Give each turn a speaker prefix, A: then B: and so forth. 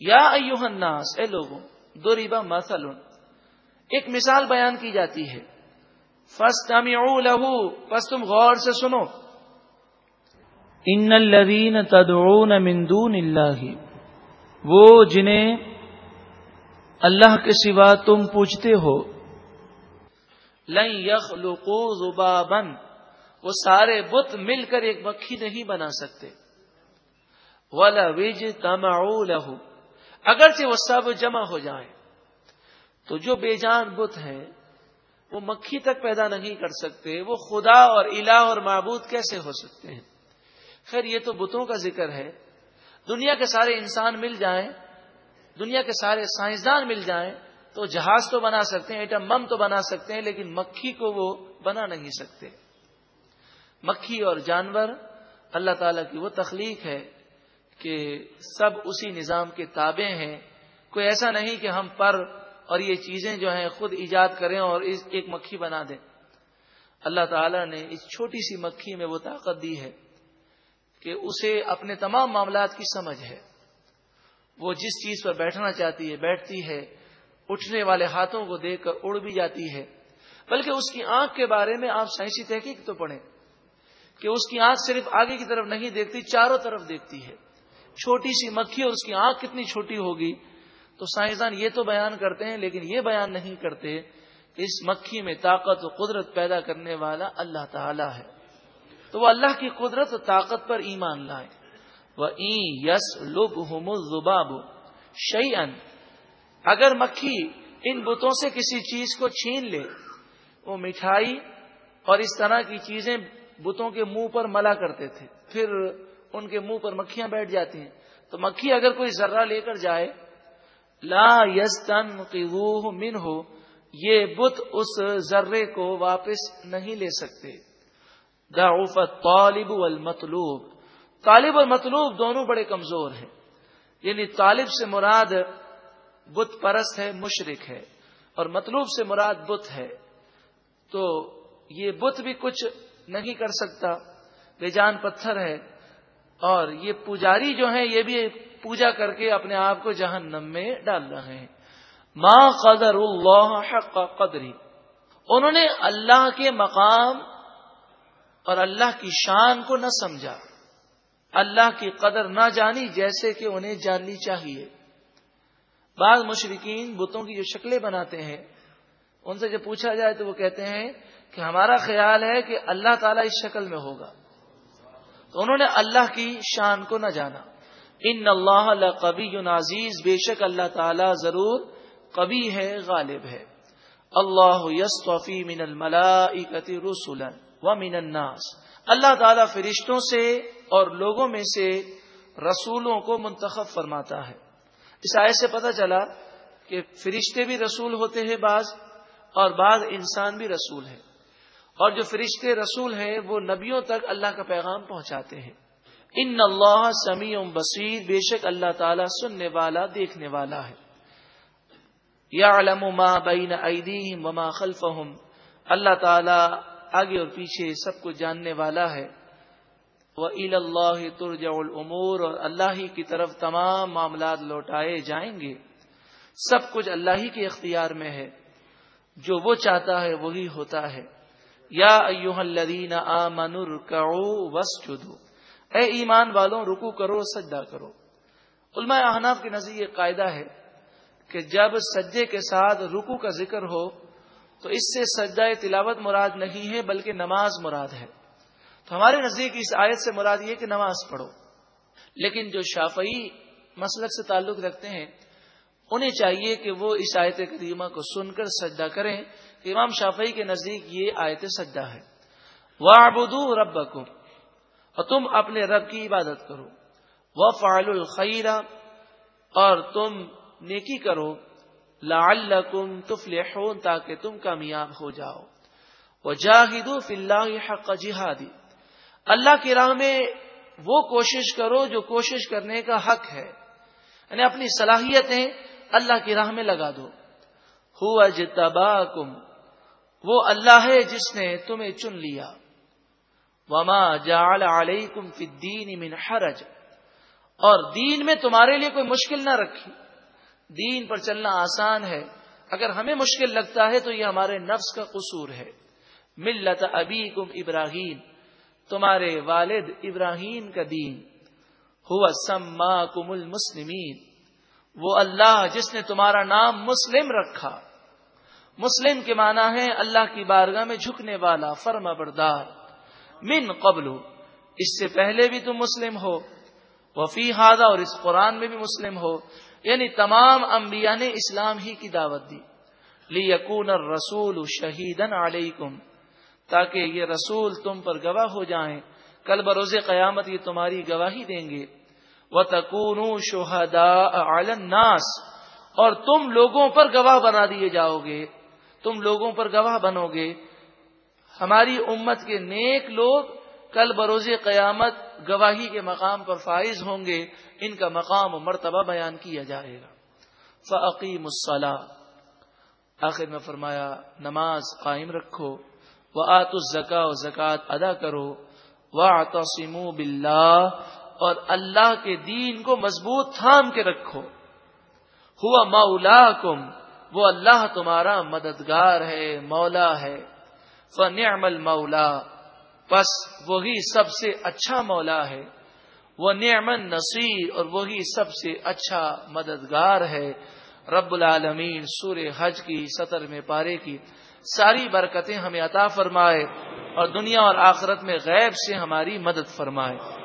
A: یا ایوہ الناس، اے لوگوں دو ریبا مثل. ایک مثال بیان کی جاتی ہے۔ فسٹ لہو بس تم غور سے سنو۔
B: ان الذین تدعون من دون اللہ، وہ جنہیں اللہ کے سوا تم پوچھتے ہو۔
A: لن یخلقو زبابا وہ سارے بت مل کر ایک مکھی نہیں بنا سکتے۔ ولا وج تمعو اگرچہ وہ سب جمع ہو جائیں، تو جو بے جان بت ہیں، وہ مکھی تک پیدا نہیں کر سکتے، وہ خدا اور الہ اور معبود کیسے ہو سکتے ہیں؟ خیر، یہ تو بتوں کا ذکر ہے۔ دنیا کے سارے انسان مل جائیں، دنیا کے سارے سائنسدان مل جائیں، تو جہاز تو بنا سکتے ہیں، ایٹم بم تو بنا سکتے ہیں، لیکن مکھی کو وہ بنا نہیں سکتے۔ مکھی اور جانور، اللہ تعالی کی وہ تخلیق ہے۔ کہ سب اسی نظام کے تابع ہیں۔ کوئی ایسا نہیں کہ ہم پر اور یہ چیزیں جو ہیں خود ایجاد کریں اور ایک مکھی بنا دیں۔ اللہ تعالیٰ نے اس چھوٹی سی مکھی میں وہ طاقت دی ہے کہ اسے اپنے تمام معاملات کی سمجھ ہے۔ وہ جس چیز پر بیٹھنا چاہتی ہے، بیٹھتی ہے، اٹھنے والے ہاتھوں کو دیکھ کر اڑ بھی جاتی ہے۔ بلکہ اس کی آنکھ کے بارے میں آپ سائنسی تحقیق تو پڑھیں کہ اس کی آنکھ صرف آگے کی طرف نہیں دیکھتی، چاروں طرف دیکھتی ہے۔ چھوٹی سی مکھی اور اس کی آنکھ کتنی چھوٹی ہوگی؟ تو سائنسدان یہ تو بیان کرتے ہیں، لیکن یہ بیان نہیں کرتے کہ اس مکھی میں طاقت و قدرت پیدا کرنے والا اللہ تعالی ہے۔ تو وہ اللہ کی قدرت و طاقت پر ایمان لائے وہ یس لب ہوم زباب شعی اگر مکھی ان بتوں سے کسی چیز کو چھین لے، وہ مٹھائی اور اس طرح کی چیزیں بتوں کے منہ پر ملا کرتے تھے۔ پھر ان کے منہ پر مکھیاں بیٹھ جاتی ہیں۔ تو مکھی اگر کوئی ذرہ لے کر جائے، لا یس تن من ہو یہ بت اس ذرے کو واپس نہیں لے سکتے۔ طالب والمطلوب۔ طالب اور مطلوب دونوں بڑے کمزور ہیں۔ یعنی طالب سے مراد بت پرست ہے مشرق ہے، اور مطلوب سے مراد بت ہے۔ تو یہ بت بھی کچھ نہیں کر سکتا۔ بے جان پتھر ہے۔ اور یہ پجاری جو ہیں، یہ بھی پوجا کر کے اپنے آپ کو جہنم میں ڈال رہے ہیں۔ ماں قدر اللہ حق قدری انہوں نے اللہ کے مقام اور اللہ کی شان کو نہ سمجھا۔ اللہ کی قدر نہ جانی جیسے کہ انہیں جاننی چاہیے۔ بعض مشرقین بتوں کی جو شکلیں بناتے ہیں، ان سے جب پوچھا جائے تو وہ کہتے ہیں کہ ہمارا خیال ہے کہ اللہ تعالیٰ اس شکل میں ہوگا۔ تو انہوں نے اللہ کی شان کو نہ جانا۔ ان اللہ کبھی عزیز، بے شک اللہ تعالی ضرور کبھی ہے، غالب ہے۔ اللہ یس من الملا رسول و من الناس۔ اللہ تعالی فرشتوں سے اور لوگوں میں سے رسولوں کو منتخب فرماتا ہے۔ اس آئے سے پتہ چلا کہ فرشتے بھی رسول ہوتے ہیں بعض اور بعض انسان بھی رسول ہے اور جو فرشتے رسول ہیں وہ نبیوں تک اللہ کا پیغام پہنچاتے ہیں۔ ان اللہ سمیع بصیر، بے شک اللہ تعالیٰ سننے والا، دیکھنے والا ہے۔ یا علم ما بین ایدیہم وما خلفہم۔ اللہ تعالیٰ آگے اور پیچھے سب کو جاننے والا ہے۔ وہ عل اللہ ترجع العمور اور اللہ ہی کی طرف تمام معاملات لوٹائے جائیں گے۔ سب کچھ اللہ ہی کے اختیار میں ہے۔ جو وہ چاہتا ہے وہی ہوتا ہے۔ یا ایوہ الذین آمنوا رکعو وسجدو اے ایمان والوں رکو کرو، سجدہ کرو۔ علماء احناف کے نزدیک یہ قاعدہ ہے کہ جب سجدے کے ساتھ رکو کا ذکر ہو، تو اس سے سجدہ تلاوت مراد نہیں ہے، بلکہ نماز مراد ہے۔ تو ہمارے نزدیک اس آیت سے مراد یہ کہ نماز پڑھو۔ لیکن جو شافعی مسلک سے تعلق رکھتے ہیں انہیں چاہیے کہ وہ اس آیت کریمہ کو سن کر سجدہ کریں امام شافعی کے نزدیک یہ آیت سجدہ ہے۔ وہ رب اور تم اپنے رب کی عبادت کرو۔ وہ فعال اور تم نیکی کرو۔ لعلکم تفلحون، تاکہ تم کامیاب ہو جاؤ۔ وہ جاہد اللہ حق جہادی اللہ کی راہ میں وہ کوشش کرو جو کوشش کرنے کا حق ہے۔ یعنی اپنی صلاحیتیں اللہ کی راہ میں لگا دو۔ ہو اجتباکم وہ اللہ ہے جس نے تمہیں چن لیا۔ وما جعل علیکم فی الدین من حرج۔ اور دین میں تمہارے لیے کوئی مشکل نہ رکھی دین پر چلنا آسان ہے۔ اگر ہمیں مشکل لگتا ہے تو یہ ہمارے نفس کا قصور ہے۔ ملت ابی ابراہیم، تمہارے والد ابراہیم کا دین۔ ہوا سما کم المسلمین۔ وہ اللہ جس نے تمہارا نام مسلم رکھا۔ مسلم کے معنی ہے اللہ کی بارگاہ میں جھکنے والا، فرما بردار۔ من قبل، اس سے پہلے بھی تم مسلم ہو۔ وفی ہادہ اور اس قرآن میں بھی مسلم ہو۔ یعنی تمام انبیاء نے اسلام ہی کی دعوت دی۔ لی یقون رسول شہیدن علیکم، تاکہ یہ رسول تم پر گواہ ہو جائیں۔ کل بروز قیامت یہ تمہاری گواہی دیں گے۔ وہ تکون شہدا ناس اور تم لوگوں پر گواہ بنا دیے جاؤ گے تم لوگوں پر گواہ بنو گے ہماری امت کے نیک لوگ کل بروز قیامت گواہی کے مقام پر فائز ہوں گے، ان کا مقام و مرتبہ بیان کیا جائے گا۔ فعقیم الصلاح آخر میں فرمایا، نماز قائم رکھو وہ آت الزکا و زکوٰۃ ادا کرو۔ وہ آتوسیم اور اللہ کے دین کو مضبوط تھام کے رکھو۔ ہوا مولا کم وہ اللہ تمہارا مددگار ہے، مولا ہے۔ فنعم المولا بس وہی سب سے اچھا مولا ہے۔ وہ نعمن نصیر اور وہی سب سے اچھا مددگار ہے۔ رب العالمین سور حج کی سطر میں پارے کی ساری برکتیں ہمیں عطا فرمائے اور دنیا اور آخرت میں غیب سے ہماری مدد فرمائے۔